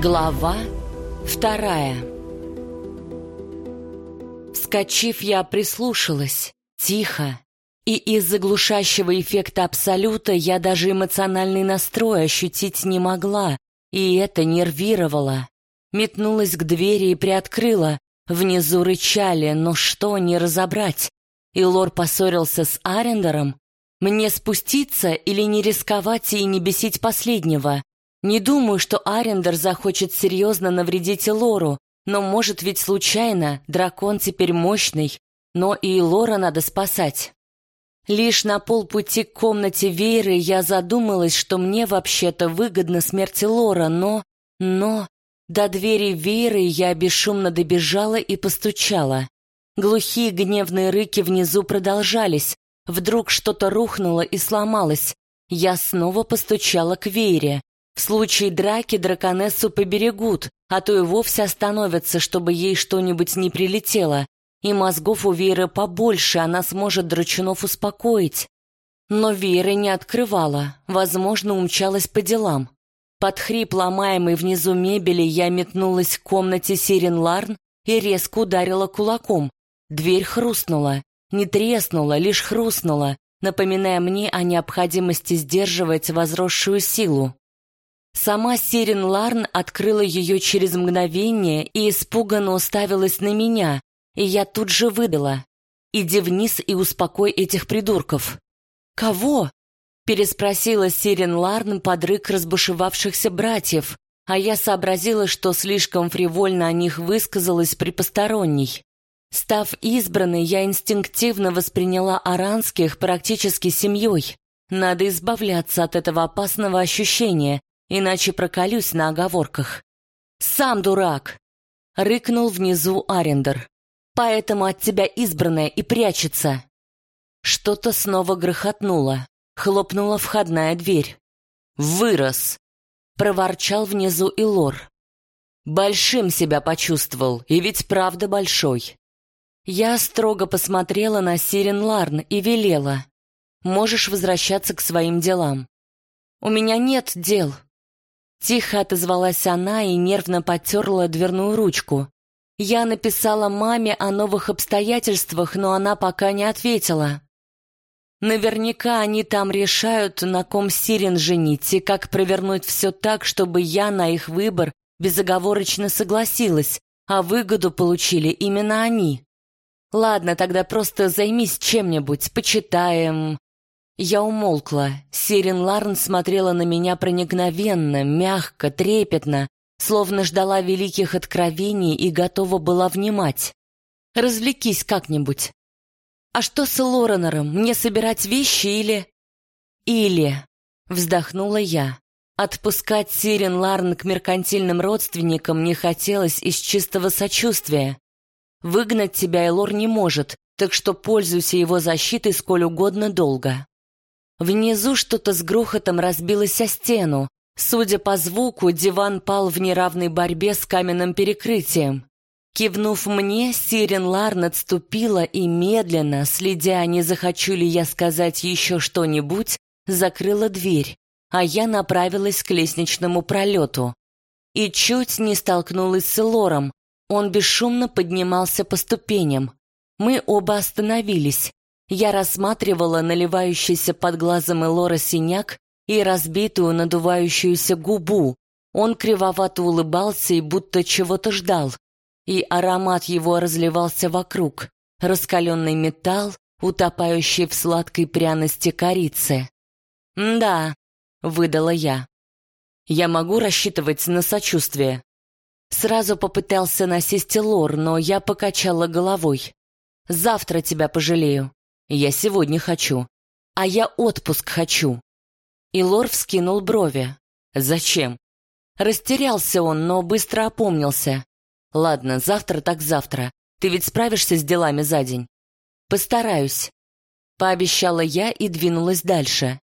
Глава вторая Вскочив, я прислушалась. Тихо. И из-за глушащего эффекта Абсолюта я даже эмоциональный настрой ощутить не могла, и это нервировало. Метнулась к двери и приоткрыла. Внизу рычали, но что не разобрать. И Лор поссорился с Арендером. Мне спуститься или не рисковать и не бесить последнего? Не думаю, что Арендер захочет серьезно навредить Лору, но может ведь случайно, дракон теперь мощный, но и Лора надо спасать. Лишь на полпути к комнате Вейры я задумалась, что мне вообще-то выгодна смерть Лора, но... но... До двери Вейры я бесшумно добежала и постучала. Глухие гневные рыки внизу продолжались. Вдруг что-то рухнуло и сломалось. Я снова постучала к Вейре. В случае драки драконессу поберегут, а то и вовсе остановятся, чтобы ей что-нибудь не прилетело. И мозгов у Веры побольше, она сможет драчунов успокоить. Но Вера не открывала, возможно, умчалась по делам. Под хрип ломаемой внизу мебели я метнулась к комнате Сирен Ларн и резко ударила кулаком. Дверь хрустнула. Не треснула, лишь хрустнула, напоминая мне о необходимости сдерживать возросшую силу. Сама Сирен Ларн открыла ее через мгновение и испуганно уставилась на меня, и я тут же выдала. «Иди вниз и успокой этих придурков». «Кого?» — переспросила Сирен Ларн под рык разбушевавшихся братьев, а я сообразила, что слишком фривольно о них высказалась при посторонней. Став избранной, я инстинктивно восприняла аранских практически семьей. Надо избавляться от этого опасного ощущения, иначе проколюсь на оговорках. «Сам дурак!» — рыкнул внизу Арендер. «Поэтому от тебя избранная и прячется!» Что-то снова грохотнуло. Хлопнула входная дверь. «Вырос!» — проворчал внизу и Лор. «Большим себя почувствовал, и ведь правда большой!» Я строго посмотрела на Сирен Ларн и велела. «Можешь возвращаться к своим делам». «У меня нет дел», Тихо отозвалась она и нервно потерла дверную ручку. Я написала маме о новых обстоятельствах, но она пока не ответила. Наверняка они там решают, на ком Сирен женить и как провернуть все так, чтобы я на их выбор безоговорочно согласилась, а выгоду получили именно они. Ладно, тогда просто займись чем-нибудь, почитаем, я умолкла. Сирен Ларн смотрела на меня проникновенно, мягко, трепетно, словно ждала великих откровений и готова была внимать. «Развлекись как-нибудь». «А что с Лоренером? Мне собирать вещи или...» «Или...» — вздохнула я. Отпускать Сирен Ларн к меркантильным родственникам не хотелось из чистого сочувствия. Выгнать тебя Элор не может, так что пользуйся его защитой сколь угодно долго. Внизу что-то с грохотом разбилось о стену. Судя по звуку, диван пал в неравной борьбе с каменным перекрытием. Кивнув мне, Сирен Ларн отступила и медленно, следя, не захочу ли я сказать еще что-нибудь, закрыла дверь, а я направилась к лестничному пролету. И чуть не столкнулась с Лором. Он бесшумно поднимался по ступеням. Мы оба остановились. Я рассматривала наливающийся под глазом Элора синяк и разбитую надувающуюся губу. Он кривовато улыбался и будто чего-то ждал. И аромат его разливался вокруг. Раскаленный металл, утопающий в сладкой пряности корицы. «Да», — выдала я. «Я могу рассчитывать на сочувствие?» Сразу попытался насесть Лор, но я покачала головой. «Завтра тебя пожалею. Я сегодня хочу. А я отпуск хочу. И Лор вскинул брови. Зачем? Растерялся он, но быстро опомнился. Ладно, завтра так завтра. Ты ведь справишься с делами за день? Постараюсь. Пообещала я и двинулась дальше.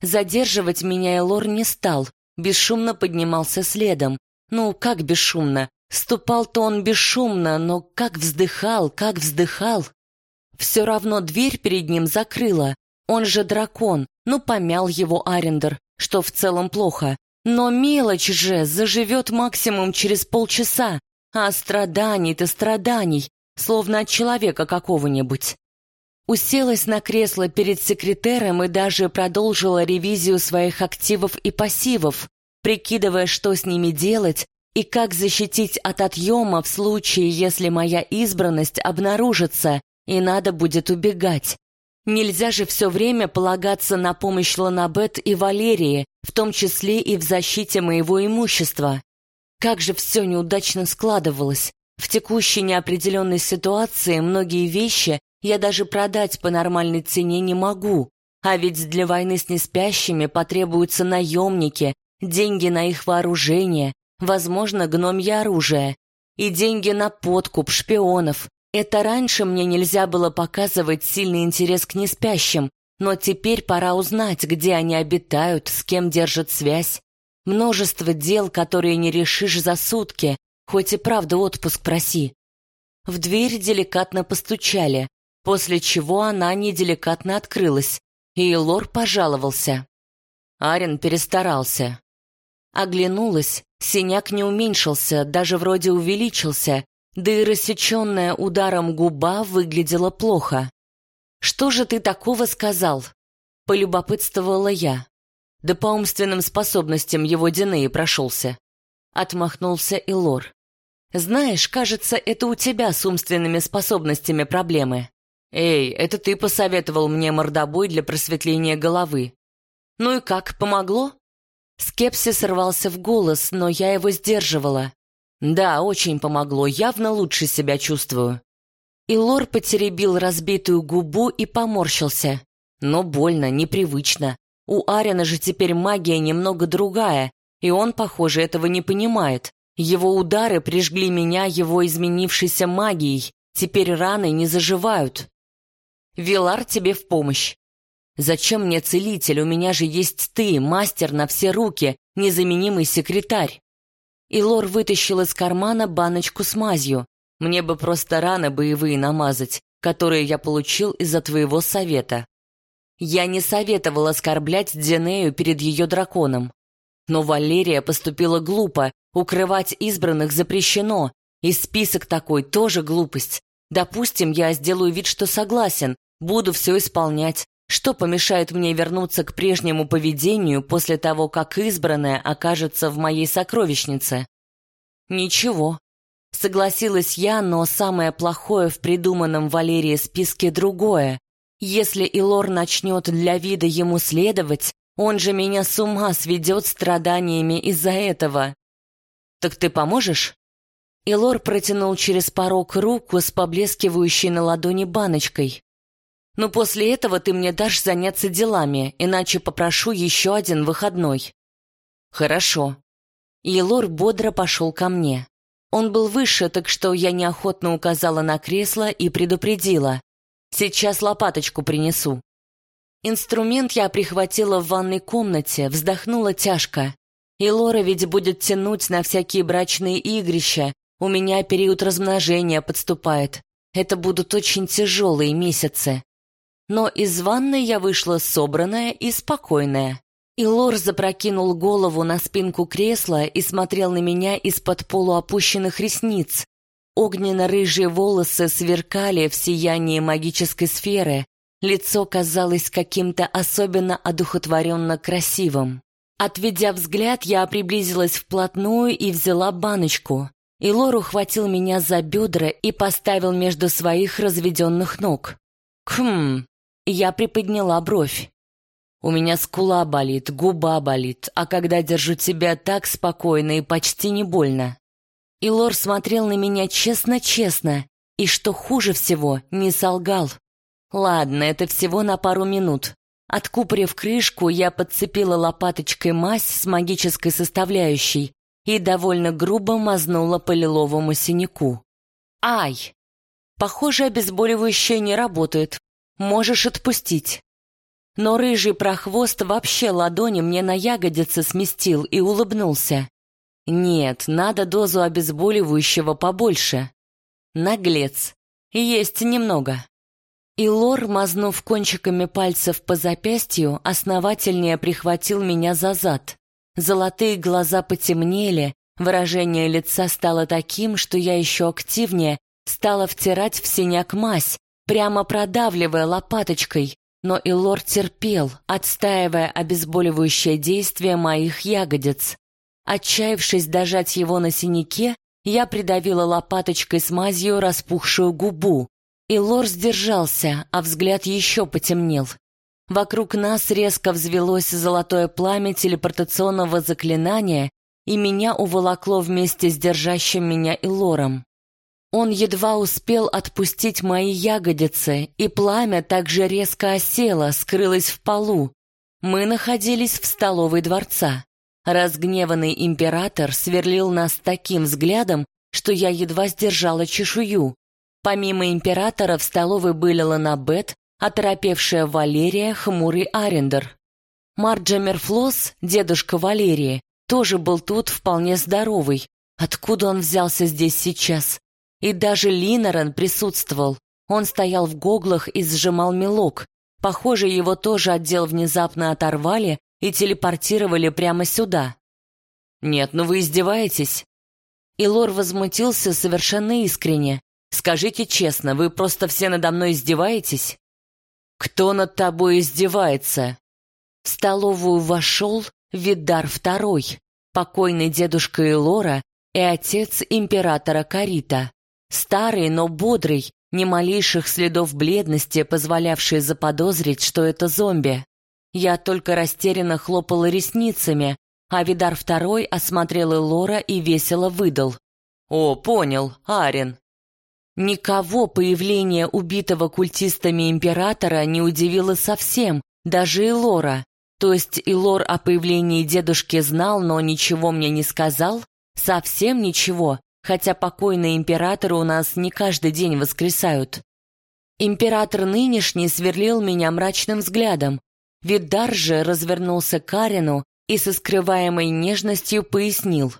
Задерживать меня Элор не стал, бесшумно поднимался следом. Ну, как бесшумно? Ступал-то он бесшумно, но как вздыхал, как вздыхал. Все равно дверь перед ним закрыла. Он же дракон, ну помял его Арендер, что в целом плохо. Но мелочь же заживет максимум через полчаса, а страданий-то страданий, словно от человека какого-нибудь. Уселась на кресло перед секретером и даже продолжила ревизию своих активов и пассивов, прикидывая, что с ними делать и как защитить от отъема в случае, если моя избранность обнаружится и надо будет убегать. Нельзя же все время полагаться на помощь Ланабет и Валерии, в том числе и в защите моего имущества. Как же все неудачно складывалось. В текущей неопределенной ситуации многие вещи я даже продать по нормальной цене не могу. А ведь для войны с неспящими потребуются наемники, деньги на их вооружение, возможно, гномье оружие. И деньги на подкуп шпионов. Это раньше мне нельзя было показывать сильный интерес к неспящим, но теперь пора узнать, где они обитают, с кем держат связь. Множество дел, которые не решишь за сутки, хоть и правда отпуск проси. В дверь деликатно постучали, после чего она неделикатно открылась, и Лор пожаловался. Арен перестарался. Оглянулась, синяк не уменьшился, даже вроде увеличился, да и рассеченная ударом губа выглядела плохо. «Что же ты такого сказал?» — полюбопытствовала я. Да по умственным способностям его Динеи прошелся. Отмахнулся и Лор. Знаешь, кажется, это у тебя с умственными способностями проблемы. Эй, это ты посоветовал мне мордобой для просветления головы. Ну и как, помогло? Скепсис рвался в голос, но я его сдерживала. Да, очень помогло, явно лучше себя чувствую. И Лор потеребил разбитую губу и поморщился. Но больно, непривычно. У Арина же теперь магия немного другая, и он, похоже, этого не понимает. Его удары прижгли меня его изменившейся магией, теперь раны не заживают. Вилар тебе в помощь. Зачем мне целитель, у меня же есть ты, мастер на все руки, незаменимый секретарь. И Лор вытащил из кармана баночку с мазью. Мне бы просто раны боевые намазать, которые я получил из-за твоего совета. Я не советовал оскорблять Денею перед ее драконом. Но Валерия поступила глупо, укрывать избранных запрещено, и список такой тоже глупость. Допустим, я сделаю вид, что согласен, буду все исполнять. Что помешает мне вернуться к прежнему поведению после того, как избранная окажется в моей сокровищнице? Ничего. Согласилась я, но самое плохое в придуманном Валерии списке другое. Если Илор начнет для вида ему следовать, он же меня с ума сведет страданиями из-за этого. Так ты поможешь? Илор протянул через порог руку с поблескивающей на ладони баночкой. Но после этого ты мне дашь заняться делами, иначе попрошу еще один выходной. Хорошо. Илор бодро пошел ко мне. Он был выше, так что я неохотно указала на кресло и предупредила. Сейчас лопаточку принесу. Инструмент я прихватила в ванной комнате, вздохнула тяжко. И Лора ведь будет тянуть на всякие брачные игрища. У меня период размножения подступает. Это будут очень тяжелые месяцы. Но из ванной я вышла собранная и спокойная. И Лор запрокинул голову на спинку кресла и смотрел на меня из-под полуопущенных ресниц, Огненно-рыжие волосы сверкали в сиянии магической сферы, лицо казалось каким-то особенно одухотворенно красивым. Отведя взгляд, я приблизилась вплотную и взяла баночку. И Лор ухватил меня за бедра и поставил между своих разведенных ног. «Хм...» Я приподняла бровь. «У меня скула болит, губа болит, а когда держу тебя так спокойно и почти не больно». И Лор смотрел на меня честно-честно, и, что хуже всего, не солгал. Ладно, это всего на пару минут. Откупорив крышку, я подцепила лопаточкой мазь с магической составляющей и довольно грубо мазнула по лиловому синяку. Ай! Похоже, обезболивающее не работает. Можешь отпустить. Но рыжий прохвост вообще ладони мне на ягодицы сместил и улыбнулся. Нет, надо дозу обезболивающего побольше. Наглец. Есть немного. И Лор, мазнув кончиками пальцев по запястью, основательнее прихватил меня за зад. Золотые глаза потемнели, выражение лица стало таким, что я еще активнее стала втирать в синяк мазь, прямо продавливая лопаточкой, но и лорд терпел, отстаивая обезболивающее действие моих ягодиц. Отчаявшись дожать его на синяке, я придавила лопаточкой с мазью распухшую губу. И лор сдержался, а взгляд еще потемнел. Вокруг нас резко взвелось золотое пламя телепортационного заклинания, и меня уволокло вместе с держащим меня и лором. Он едва успел отпустить мои ягодицы, и пламя также резко осело, скрылось в полу. Мы находились в столовой дворца. Разгневанный император сверлил нас таким взглядом, что я едва сдержала чешую. Помимо императора в столовой были Ланабет, оторопевшая Валерия, хмурый Арендер. Марджамер Флосс, дедушка Валерии, тоже был тут вполне здоровый. Откуда он взялся здесь сейчас? И даже Линорен присутствовал. Он стоял в гоглах и сжимал мелок. Похоже, его тоже отдел внезапно оторвали и телепортировали прямо сюда. «Нет, ну вы издеваетесь?» И Лор возмутился совершенно искренне. «Скажите честно, вы просто все надо мной издеваетесь?» «Кто над тобой издевается?» В столовую вошел Видар Второй, покойный дедушка Элора и отец императора Карита. Старый, но бодрый, ни малейших следов бледности, позволявшие заподозрить, что это зомби. Я только растерянно хлопала ресницами, а Видар Второй осмотрел Лора и весело выдал. «О, понял, Арен». Никого появление убитого культистами императора не удивило совсем, даже и Лора. То есть и Лор о появлении дедушки знал, но ничего мне не сказал? Совсем ничего хотя покойные императоры у нас не каждый день воскресают. Император нынешний сверлил меня мрачным взглядом. Видар же развернулся к Карину и со скрываемой нежностью пояснил.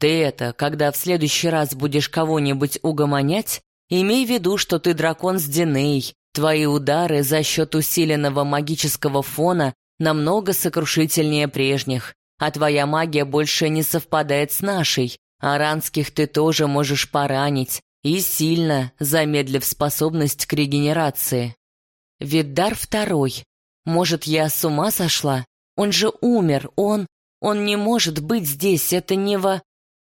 «Ты это, когда в следующий раз будешь кого-нибудь угомонять, имей в виду, что ты дракон с Диней, твои удары за счет усиленного магического фона намного сокрушительнее прежних, а твоя магия больше не совпадает с нашей, Аранских ты тоже можешь поранить, и сильно, замедлив способность к регенерации. Виддар второй. Может, я с ума сошла? Он же умер, он... Он не может быть здесь, это не во...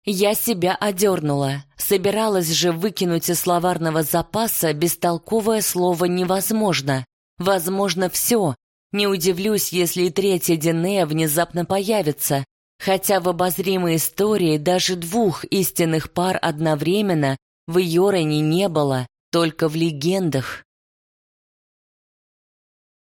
Я себя одернула. Собиралась же выкинуть из словарного запаса бестолковое слово «невозможно». Возможно, все. Не удивлюсь, если и третья Динея внезапно появится, хотя в обозримой истории даже двух истинных пар одновременно в Йорене не было, только в легендах.